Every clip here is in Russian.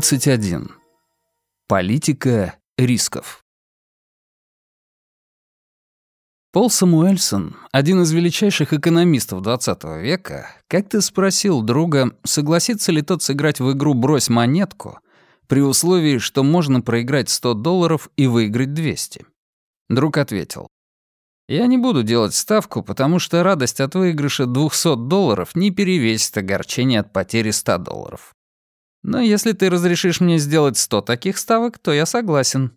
31. Политика рисков. Пол Самуэльсон, один из величайших экономистов XX века, как-то спросил друга, согласится ли тот сыграть в игру «Брось монетку», при условии, что можно проиграть 100 долларов и выиграть 200. Друг ответил, «Я не буду делать ставку, потому что радость от выигрыша 200 долларов не перевесит огорчение от потери 100 долларов. Но если ты разрешишь мне сделать сто таких ставок, то я согласен».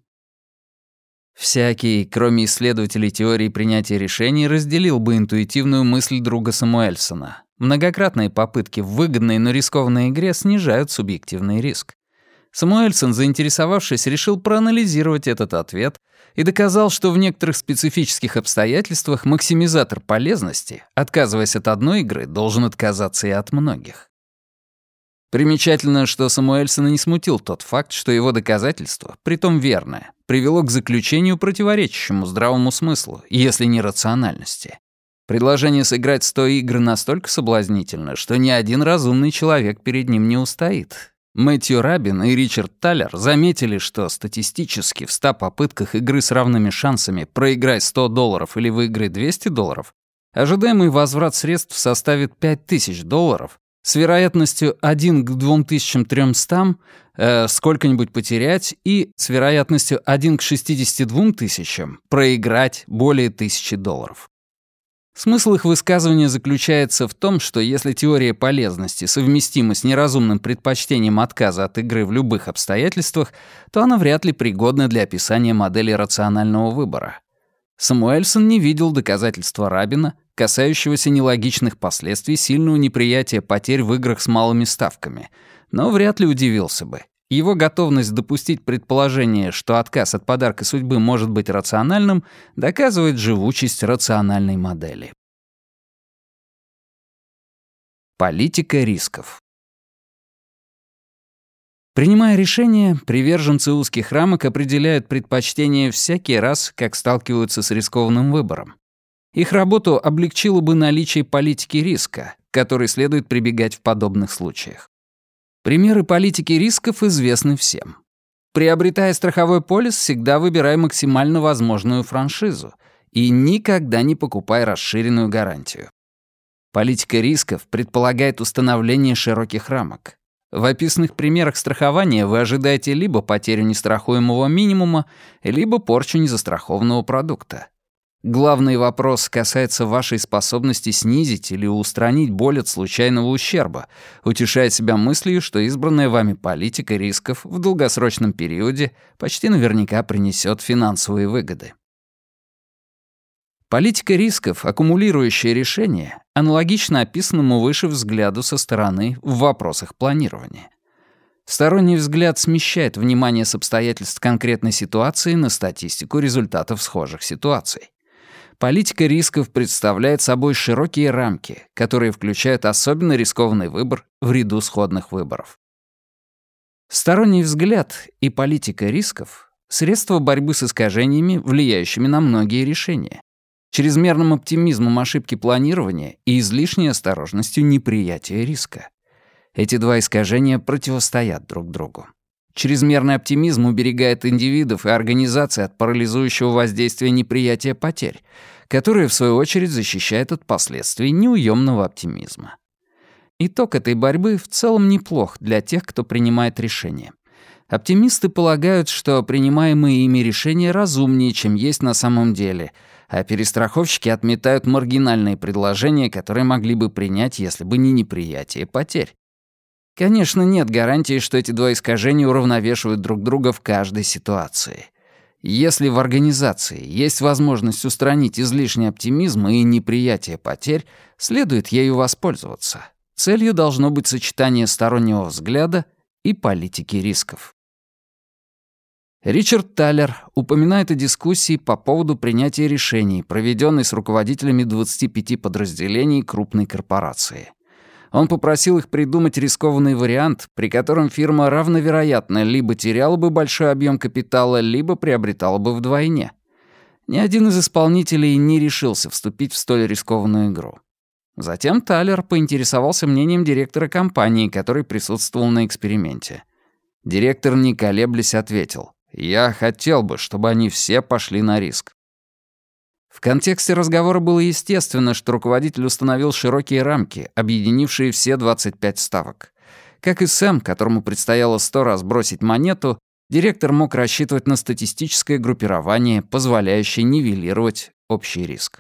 Всякий, кроме исследователей теории принятия решений, разделил бы интуитивную мысль друга Самуэльсона. Многократные попытки в выгодной, но рискованной игре снижают субъективный риск. Самуэльсон, заинтересовавшись, решил проанализировать этот ответ и доказал, что в некоторых специфических обстоятельствах максимизатор полезности, отказываясь от одной игры, должен отказаться и от многих. Примечательно, что Самуэльсона не смутил тот факт, что его доказательство, притом верное, привело к заключению, противоречащему здравому смыслу, если не рациональности. Предложение сыграть 100 игр настолько соблазнительно, что ни один разумный человек перед ним не устоит. Мэтью Рабин и Ричард Таллер заметили, что статистически в 100 попытках игры с равными шансами проиграй 100 долларов или выиграй 200 долларов, ожидаемый возврат средств составит 5000 долларов, с вероятностью 1 к 2300 э, сколько-нибудь потерять и с вероятностью 1 к 62 тысячам проиграть более тысячи долларов. Смысл их высказывания заключается в том, что если теория полезности совместима с неразумным предпочтением отказа от игры в любых обстоятельствах, то она вряд ли пригодна для описания модели рационального выбора. Самуэльсон не видел доказательства Рабина, касающегося нелогичных последствий сильного неприятия потерь в играх с малыми ставками, но вряд ли удивился бы. Его готовность допустить предположение, что отказ от подарка судьбы может быть рациональным, доказывает живучесть рациональной модели. Политика рисков. Принимая решения, приверженцы узких рамок определяют предпочтения всякий раз, как сталкиваются с рискованным выбором. Их работу облегчило бы наличие политики риска, к которой следует прибегать в подобных случаях. Примеры политики рисков известны всем. Приобретая страховой полис, всегда выбирай максимально возможную франшизу и никогда не покупай расширенную гарантию. Политика рисков предполагает установление широких рамок. В описанных примерах страхования вы ожидаете либо потерю нестрахуемого минимума, либо порчу незастрахованного продукта. Главный вопрос касается вашей способности снизить или устранить боль от случайного ущерба, утешая себя мыслью, что избранная вами политика рисков в долгосрочном периоде почти наверняка принесет финансовые выгоды. Политика рисков, аккумулирующая решения, аналогично описанному выше взгляду со стороны в вопросах планирования. Сторонний взгляд смещает внимание с обстоятельств конкретной ситуации на статистику результатов схожих ситуаций. Политика рисков представляет собой широкие рамки, которые включают особенно рискованный выбор в ряду сходных выборов. Сторонний взгляд и политика рисков — средства борьбы с искажениями, влияющими на многие решения чрезмерным оптимизмом ошибки планирования и излишней осторожностью неприятия риска. Эти два искажения противостоят друг другу. Чрезмерный оптимизм уберегает индивидов и организации от парализующего воздействия неприятия потерь, которое, в свою очередь, защищает от последствий неуемного оптимизма. Итог этой борьбы в целом неплох для тех, кто принимает решения. Оптимисты полагают, что принимаемые ими решения разумнее, чем есть на самом деле — а перестраховщики отметают маргинальные предложения, которые могли бы принять, если бы не неприятие потерь. Конечно, нет гарантии, что эти два искажения уравновешивают друг друга в каждой ситуации. Если в организации есть возможность устранить излишний оптимизм и неприятие потерь, следует ею воспользоваться. Целью должно быть сочетание стороннего взгляда и политики рисков. Ричард Таллер упоминает о дискуссии по поводу принятия решений, проведенной с руководителями 25 подразделений крупной корпорации. Он попросил их придумать рискованный вариант, при котором фирма равновероятно либо теряла бы большой объем капитала, либо приобретала бы вдвойне. Ни один из исполнителей не решился вступить в столь рискованную игру. Затем Таллер поинтересовался мнением директора компании, который присутствовал на эксперименте. Директор, не колеблясь, ответил. «Я хотел бы, чтобы они все пошли на риск». В контексте разговора было естественно, что руководитель установил широкие рамки, объединившие все 25 ставок. Как и Сэм, которому предстояло сто раз бросить монету, директор мог рассчитывать на статистическое группирование, позволяющее нивелировать общий риск.